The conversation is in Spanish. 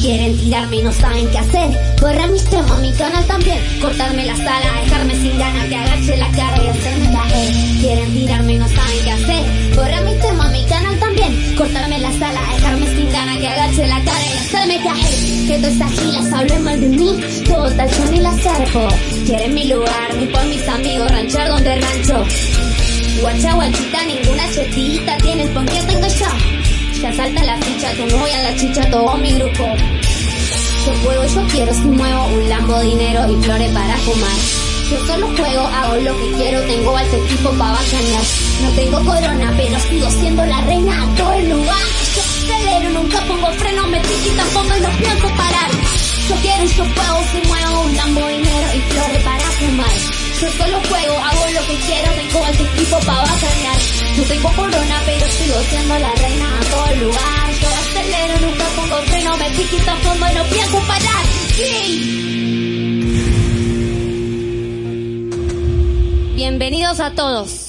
Quieren tirarme y no saben qué hacer. Borrar mis temas, mi canal también. Cortarme la sala, dejarme sin ganas que agache la cara y hacerme caer. Quieren tirarme y no saben qué hacer. Borrar mis temas, mi canal también. Cortarme la sala, dejarme sin ganas que agache la cara y hacerme caer. Que todas estas gilas hablen mal de mí. Todo tal yo ni la acerco. Quieren mi lugar, ni por mis amigos, ranchar donde rancho. Guacha, guachita, ninguna chetita tiene el pon que tengo yo. Ya salta la ficha, tu novia, la chicha, todo mi grupo. Yo juego, yo quiero, si muevo un lambo, dinero y flores para fumar. Yo solo juego, hago lo que quiero, tengo al equipo para bacanear. No tengo corona, pero sigo siendo la reina a todo el lugar. Yo acelero, nunca pongo freno, me y tampoco no pienso parar. Yo quiero y yo juego, si muevo un lambo, dinero y flores para fumar. Yo solo juego, hago lo que quiero, tengo al equipo para bacanear. No tengo corona, pero sigo siendo la reina lugar. Yo acelero, nunca pongo freno, me pico y tampoco no pienso parar. Sí. Bienvenidos a todos.